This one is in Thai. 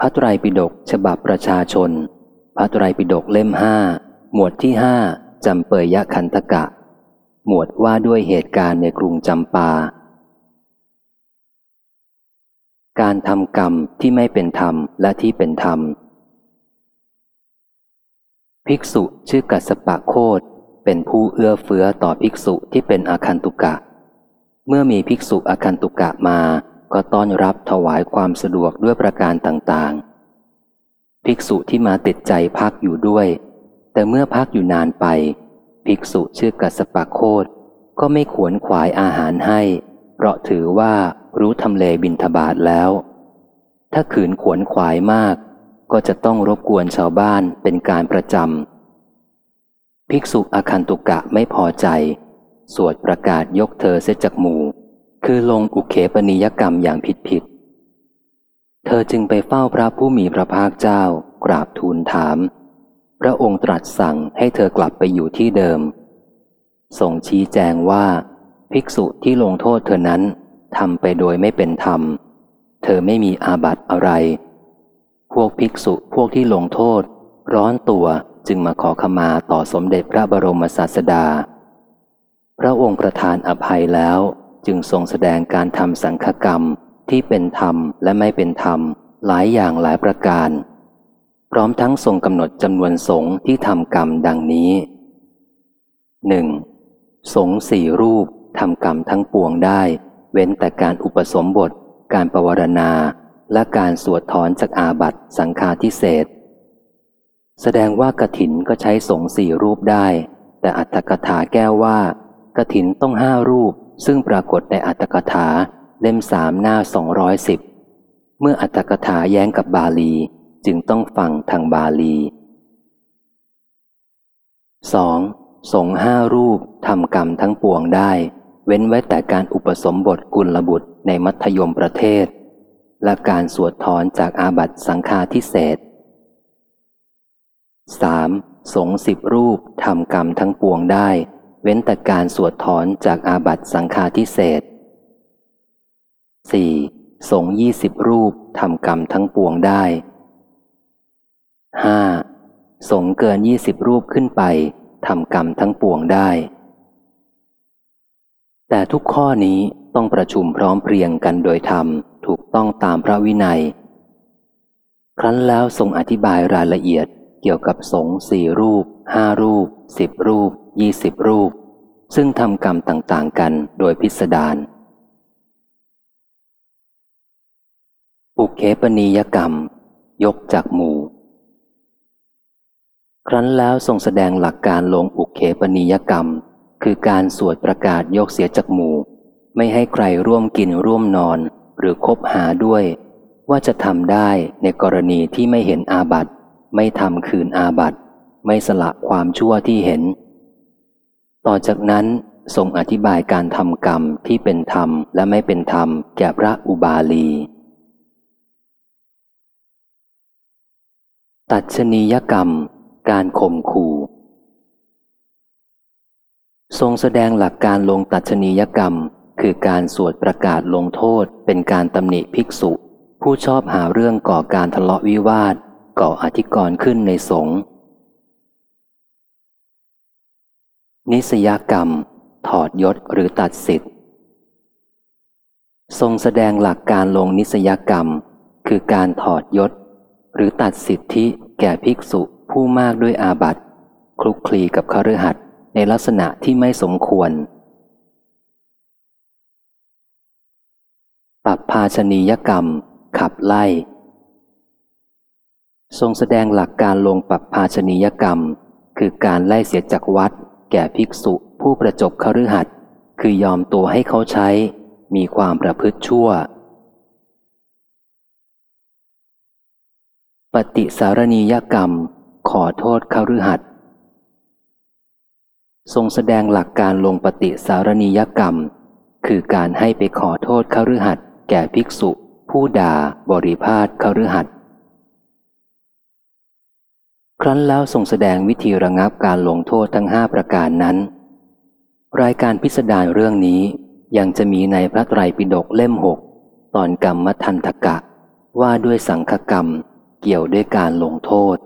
พระไตรปิฎกฉบับประชาชน พระไตรปิฎกเล่มห้าหมวดที่ห้าจำเปยยะคันธกะ หมวดว่าด้วยเหตุการณ์ในกรุงจำปา การทำกรรมที่ไม่เป็นธรรมและที่เป็นธรรม ภิกษุชื่อกัสปะโคดเป็นผู้เอื้อเฟื้อต่อภิกษุที่เป็นอาคันตุกะ เมื่อมีภิกษุอาคันตุกะมา ก็ต้อนรับถวายความสะดวกด้วยประการต่างๆ ภิกษุที่มาติดใจพักอยู่ด้วย แต่เมื่อพักอยู่นานไป ภิกษุชื่อกัสปะโคดก็ไม่ขวนขวายอาหารให้ เพราะถือว่ารู้ทำเลบินทบาทแล้ว ถ้าขืนขวนขวายมาก ก็จะต้องรบกวนชาวบ้านเป็นการประจำภิกษุอาคันตุกะไม่พอใจ สวดประกาศยกเธอเสจากหมู่ คือลงอุเคปนิยกรรมอย่างผิดผิด เธอจึงไปเฝ้าพระผู้มีพระภาคเจ้า กราบทูลถาม พระองค์ตรัสสั่งให้เธอกลับไปอยู่ที่เดิม ส่งชี้แจงว่า ภิกษุที่ลงโทษเธอนั้นทำไปโดยไม่เป็นธรรม เธอไม่มีอาบัติอะไร พวกภิกษุพวกที่ลงโทษ ร้อนตัวจึงมาขอขมาต่อสมเด็จพระบรมศาสดา พระองค์ประทานอภัยแล้ว จึงทรงแสดงการทำสังฆกรรมที่เป็นธรรมและไม่เป็นธรรม หลายอย่างหลายประการ พร้อมทั้งทรงกำหนดจำนวนสงฆ์ที่ทำกรรมดังนี้หนึ่งสงฆ์สี่รูปทำกรรมทั้งปวงได้ เว้นแต่การอุปสมบท การปรวรณา และการสวดถอนจากอาบัตสังฆาทิเศษ แสดงว่ากระถินก็ใช้สงฆ์สี่รูปได้ แต่อัตถกถาแก้วว่า กระถินต้องห้ารูป ซึ่งปรากฏในอัตถกถาเล่มสามหน้าสองร้อยสิบเมื่ออัตถกถาแย้งกับบาลี จึงต้องฟังทางบาลี 2. สงห้ารูปทำกรรมทั้งปวงได้ เว้นไว้แต่การอุปสมบทกุลบุตรในมัธยมประเทศ และการสวดถอนจากอาบัตสังฆาทิเศษ 3. สงสิบรูปทำกรรมทั้งปวงได้ เว้นแต่การสวดถอนจากอาบัตสังฆาทิเศษ 4. สงยี่สิบรูปทำกรรมทั้งปวงได้ 5. สงเกินยี่สิบรูปขึ้นไปทำกรรมทั้งปวงได้ แต่ทุกข้อนี้ต้องประชุมพร้อมเพรียงกันโดยธรรมถูกต้องตามพระวินัย ครั้นแล้วทรงอธิบายรายละเอียดเกี่ยวกับสงสี่รูปห้ารูปสิบรูป ยี่สิบรูป ซึ่งทำกรรมต่างๆกันโดยพิสดารอุเคปนิยกรรม ยกจากหมู่ ครั้นแล้วทรงแสดงหลักการลงอุเคปนิยกรรม คือการสวดประกาศยกเสียจากหมู่ ไม่ให้ใครร่วมกินร่วมนอนหรือคบหาด้วย ว่าจะทำได้ในกรณีที่ไม่เห็นอาบัตไม่ทำคืนอาบัตไม่สละความชั่วที่เห็น ต่อจากนั้นทรงอธิบายการทำกรรมที่เป็นธรรมและไม่เป็นธรรมแก่พระอุบาลี ตัดชนียกรรม การข่มขู่ ทรงแสดงหลักการลงตัดชนียกรรม คือการสวดประกาศลงโทษเป็นการตำหนิภิกษุ ผู้ชอบหาเรื่องก่อการทะเลาะวิวาท ก่ออธิกรณ์ขึ้นในสงฆ์ นิสยกรรม ถอดยศหรือตัดสิทธิ์ ทรงแสดงหลักการลงนิสยกรรม คือการถอดยศ หรือตัดสิทธิแก่ภิกษุผู้มากด้วยอาบัติคลุกคลีกับคฤหัสถ์ในลักษณะที่ไม่สมควรปรับภาชนียกรรม ขับไล่ ทรงแสดงหลักการลงปรับภาชนียกรรม คือการไล่เสียจากวัด แก่ภิกษุผู้ประจบคฤหัสถ์คือยอมตัวให้เขาใช้ มีความประพฤติชั่ว ปฏิสารณียกรรม ขอโทษคฤหัสถ์ทรงแสดงหลักการลงปฏิสารณียกรรม คือการให้ไปขอโทษคฤหัสถ์แก่ภิกษุ ผู้ด่าบริพาทคฤหัสถ์ ครั้นแล้วส่งแสดงวิธีระงับการลงโทษทั้งห้าประการนั้น รายการพิสดารเรื่องนี้ยังจะมีในพระไตรปิฎกเล่มหกตอนกรรมทันทกะ ว่าด้วยสังฆกรรม เกี่ยวด้วยการลงโทษ